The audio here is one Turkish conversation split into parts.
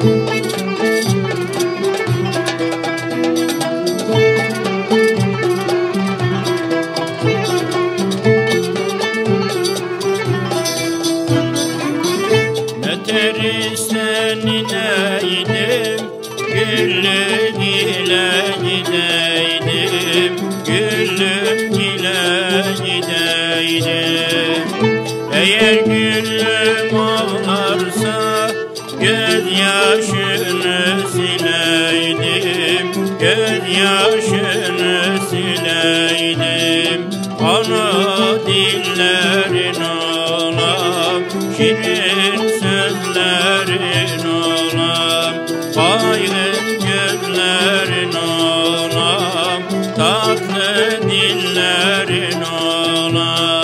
Eteri senin eydim Güllü gile gideydim Güllüm Gözyaşını sileydim Gözyaşını sileydim Ana dillerin olam Şirin sözlerin olam Baygın gözlerin olam Tatlı dillerin olam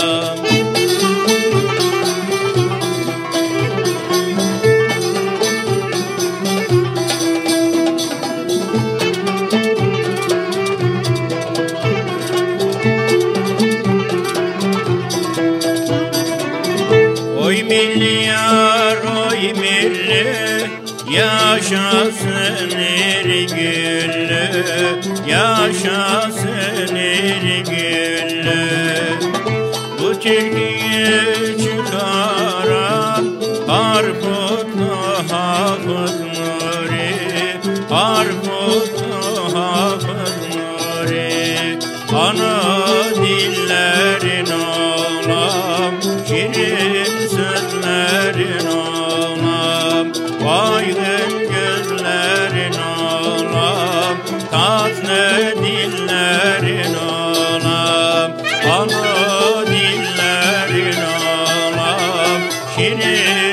yar oy milli Yaşasın ergüllü Yaşasın ergüllü Bu türküyü çıkaran Harputlu hafız nuri Harputlu hafız nuri Ana Şirin sözlerin olam Baygın gözlerin olam Tatlı dillerin olam Ana dillerin olam. Şirin